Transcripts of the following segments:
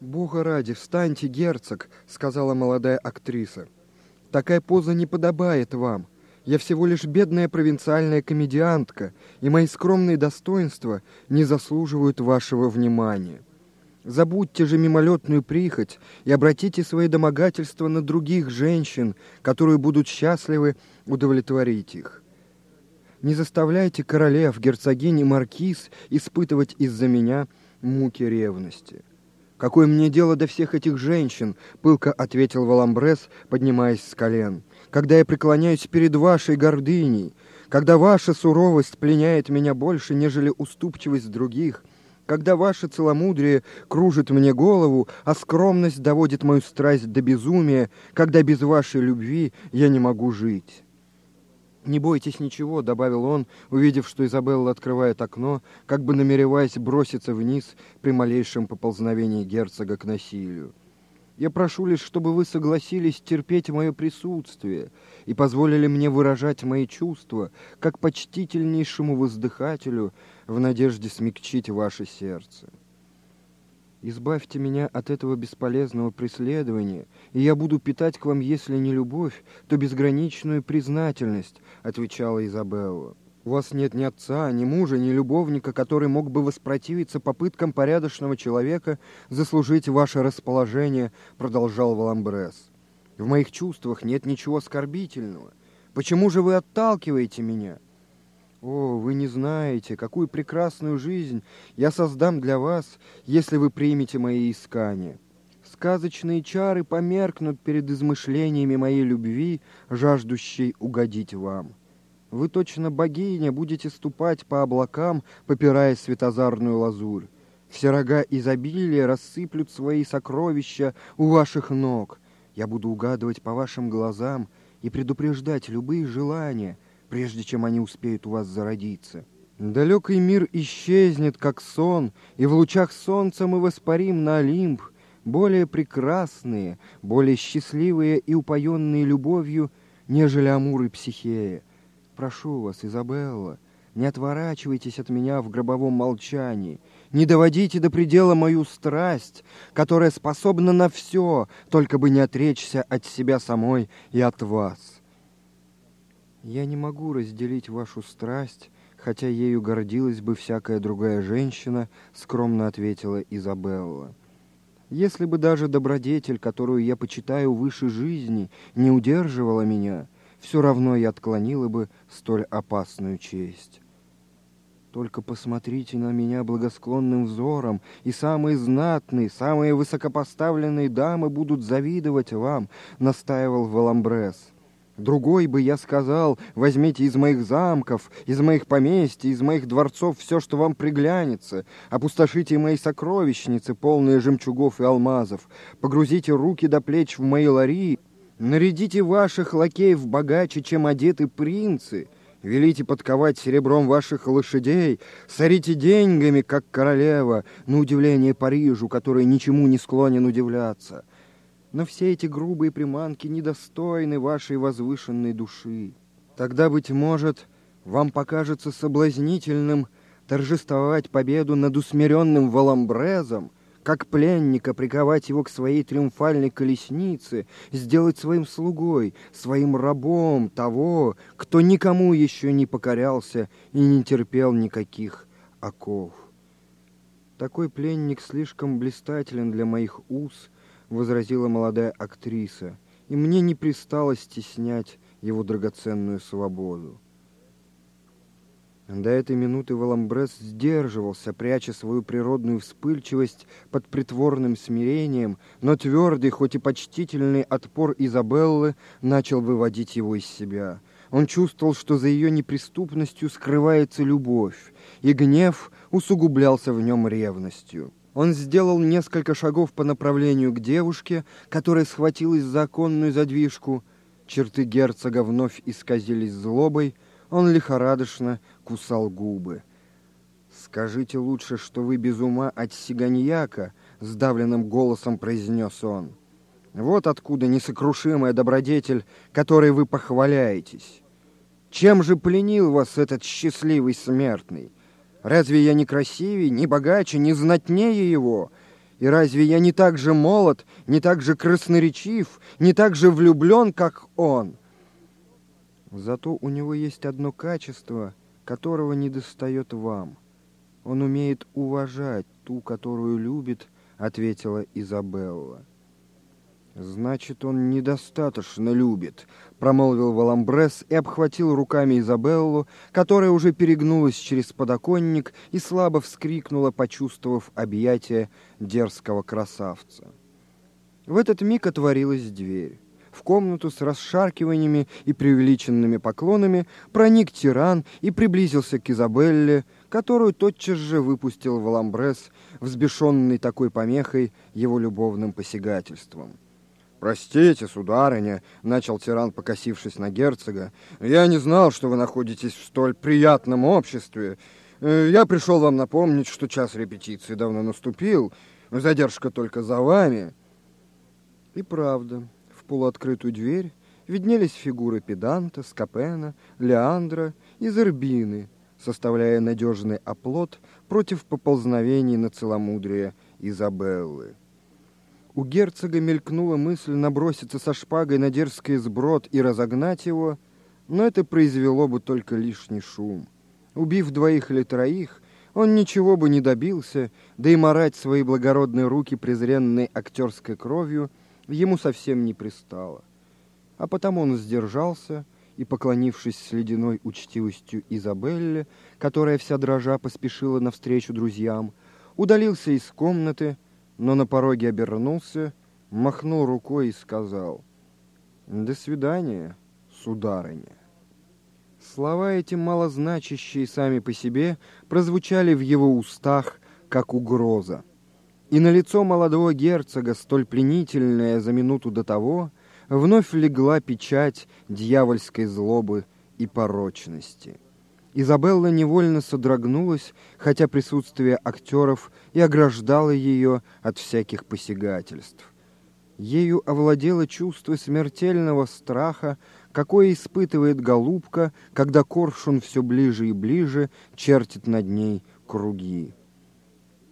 «Бога ради, встаньте, герцог!» — сказала молодая актриса. «Такая поза не подобает вам. Я всего лишь бедная провинциальная комедиантка, и мои скромные достоинства не заслуживают вашего внимания. Забудьте же мимолетную прихоть и обратите свои домогательства на других женщин, которые будут счастливы удовлетворить их. Не заставляйте королев, герцогинь и маркиз испытывать из-за меня муки ревности». «Какое мне дело до всех этих женщин?» — пылко ответил Валамбрес, поднимаясь с колен. «Когда я преклоняюсь перед вашей гордыней, когда ваша суровость пленяет меня больше, нежели уступчивость других, когда ваше целомудрие кружит мне голову, а скромность доводит мою страсть до безумия, когда без вашей любви я не могу жить». «Не бойтесь ничего», — добавил он, увидев, что Изабелла открывает окно, как бы намереваясь броситься вниз при малейшем поползновении герцога к насилию. «Я прошу лишь, чтобы вы согласились терпеть мое присутствие и позволили мне выражать мои чувства, как почтительнейшему воздыхателю, в надежде смягчить ваше сердце». Избавьте меня от этого бесполезного преследования, и я буду питать к вам, если не любовь, то безграничную признательность, — отвечала Изабелла. У вас нет ни отца, ни мужа, ни любовника, который мог бы воспротивиться попыткам порядочного человека заслужить ваше расположение, — продолжал Валамбрес. В моих чувствах нет ничего оскорбительного. Почему же вы отталкиваете меня? О, вы не знаете, какую прекрасную жизнь я создам для вас, если вы примете мои искания. Сказочные чары померкнут перед измышлениями моей любви, жаждущей угодить вам. Вы точно богиня будете ступать по облакам, попирая светозарную лазурь. Все рога изобилия рассыплют свои сокровища у ваших ног. Я буду угадывать по вашим глазам и предупреждать любые желания — прежде чем они успеют у вас зародиться. Далекий мир исчезнет, как сон, и в лучах солнца мы воспарим на Олимп, более прекрасные, более счастливые и упоенные любовью, нежели Амур и Психея. Прошу вас, Изабелла, не отворачивайтесь от меня в гробовом молчании, не доводите до предела мою страсть, которая способна на все, только бы не отречься от себя самой и от вас. Я не могу разделить вашу страсть, хотя ею гордилась бы всякая другая женщина, скромно ответила Изабелла. Если бы даже добродетель, которую я почитаю выше жизни, не удерживала меня, все равно я отклонила бы столь опасную честь. Только посмотрите на меня благосклонным взором, и самые знатные, самые высокопоставленные дамы будут завидовать вам, настаивал Валамбрес. Другой бы я сказал, возьмите из моих замков, из моих поместьй, из моих дворцов все, что вам приглянется, опустошите мои сокровищницы, полные жемчугов и алмазов, погрузите руки до плеч в мои лари, нарядите ваших лакеев богаче, чем одеты принцы, велите подковать серебром ваших лошадей, сорите деньгами, как королева, на удивление Парижу, который ничему не склонен удивляться» но все эти грубые приманки недостойны вашей возвышенной души. Тогда, быть может, вам покажется соблазнительным торжествовать победу над усмиренным Валамбрезом, как пленника приковать его к своей триумфальной колеснице, сделать своим слугой, своим рабом того, кто никому еще не покорялся и не терпел никаких оков. Такой пленник слишком блистателен для моих уз — возразила молодая актриса, «и мне не пристало стеснять его драгоценную свободу». До этой минуты Валамбрес сдерживался, пряча свою природную вспыльчивость под притворным смирением, но твердый, хоть и почтительный отпор Изабеллы начал выводить его из себя. Он чувствовал, что за ее неприступностью скрывается любовь, и гнев усугублялся в нем ревностью. Он сделал несколько шагов по направлению к девушке, которая схватилась за оконную задвижку. Черты герцога вновь исказились злобой. Он лихорадочно кусал губы. «Скажите лучше, что вы без ума от сиганьяка», — сдавленным голосом произнес он. «Вот откуда несокрушимая добродетель, которой вы похваляетесь. Чем же пленил вас этот счастливый смертный?» Разве я не красивее, не богаче, не знатнее его? И разве я не так же молод, не так же красноречив, не так же влюблен, как он? Зато у него есть одно качество, которого не достает вам. Он умеет уважать ту, которую любит, ответила Изабелла. «Значит, он недостаточно любит», — промолвил Валамбрес и обхватил руками Изабеллу, которая уже перегнулась через подоконник и слабо вскрикнула, почувствовав объятие дерзкого красавца. В этот миг отворилась дверь. В комнату с расшаркиваниями и преувеличенными поклонами проник тиран и приблизился к Изабелле, которую тотчас же выпустил Валамбрес, взбешенный такой помехой его любовным посягательством. «Простите, сударыня», — начал тиран, покосившись на герцога, «я не знал, что вы находитесь в столь приятном обществе. Э, я пришел вам напомнить, что час репетиции давно наступил, задержка только за вами». И правда, в полуоткрытую дверь виднелись фигуры педанта, скопена, леандра и зербины, составляя надежный оплот против поползновений на целомудрие Изабеллы. У герцога мелькнула мысль наброситься со шпагой на дерзкий сброд и разогнать его, но это произвело бы только лишний шум. Убив двоих или троих, он ничего бы не добился, да и марать свои благородные руки презренной актерской кровью ему совсем не пристало. А потому он сдержался и, поклонившись с ледяной учтивостью Изабелле, которая вся дрожа поспешила навстречу друзьям, удалился из комнаты, но на пороге обернулся, махнул рукой и сказал «До свидания, сударыня». Слова эти, малозначащие сами по себе, прозвучали в его устах, как угроза. И на лицо молодого герцога, столь пленительное за минуту до того, вновь легла печать дьявольской злобы и порочности. Изабелла невольно содрогнулась, хотя присутствие актеров и ограждало ее от всяких посягательств. Ею овладело чувство смертельного страха, какое испытывает голубка, когда коршун все ближе и ближе чертит над ней круги.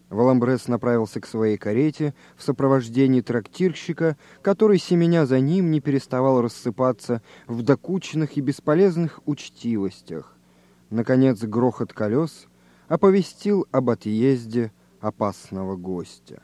Валамбрес направился к своей карете в сопровождении трактирщика, который, семеня за ним, не переставал рассыпаться в докучных и бесполезных учтивостях. Наконец грохот колес оповестил об отъезде опасного гостя.